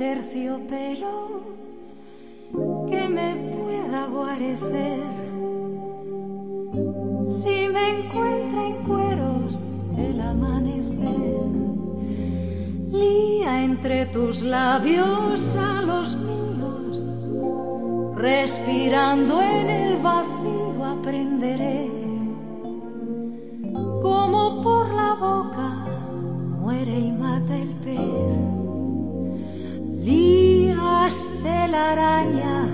terciopelo que me pueda guarecer. Si me encuentra en cueros el amanecer, lía entre tus labios a los míos, respirando en el vacío aprenderé de la araña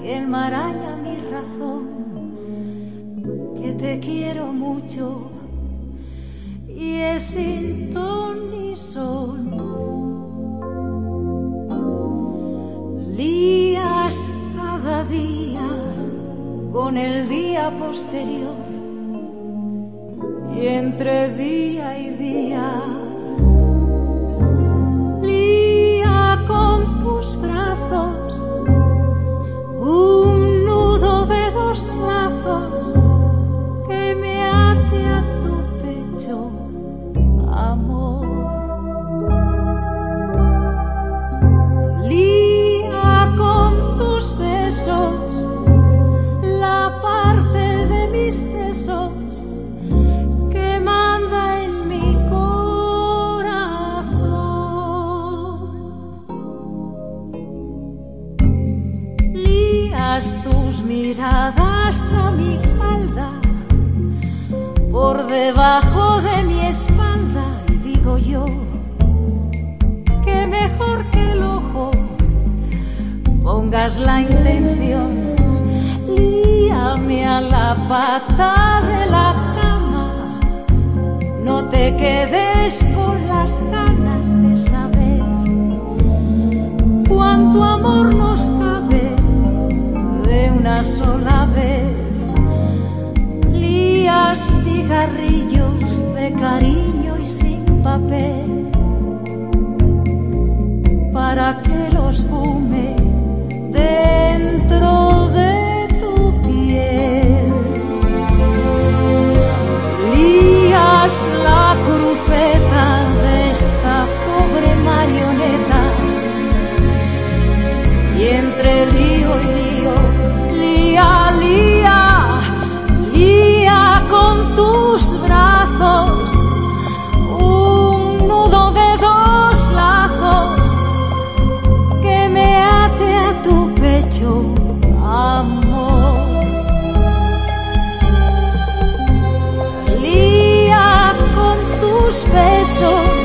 que enmaraña mi razón, que te quiero mucho y es sin ton ni son. Lías cada día con el día posterior y entre día y día miradas a mi falda, por debajo de mi espalda, digo yo, que mejor que el ojo pongas la intención, líame a la pata de la cama, no te quedes con las ganas de saber cuánto amor una sola vez. Lías cigarrillos de cariño y sin papel para que los fume dentro de tu piel. Lías la cruceta de esta pobre marioneta y entre lío y lío besos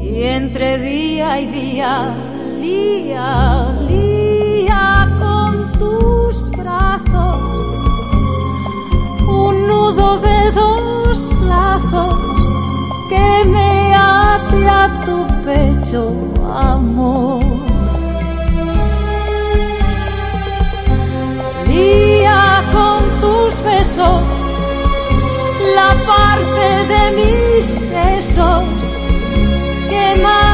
Y entre día y día, lía, lía con tus brazos. Un nudo de dos lazos que me ate a tu pecho, amor. Lía con tus besos la parte de mis sesos que manda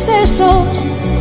sesos